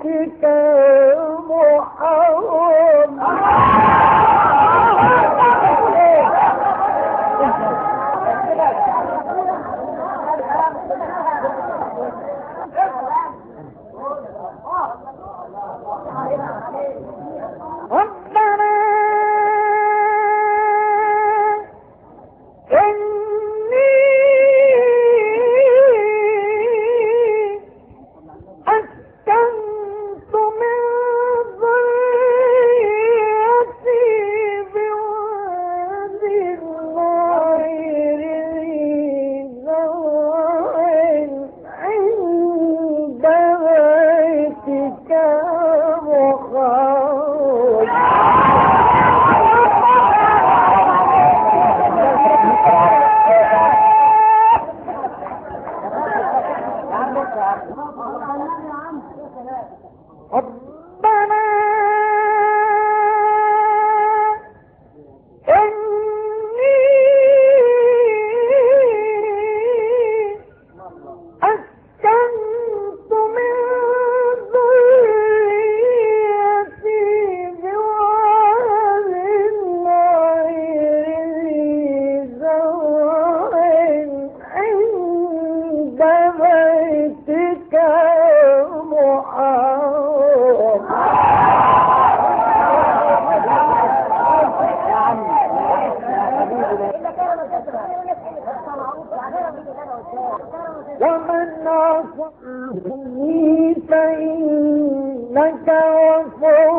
Goodbye. حد ومن عصاني فإنك غفور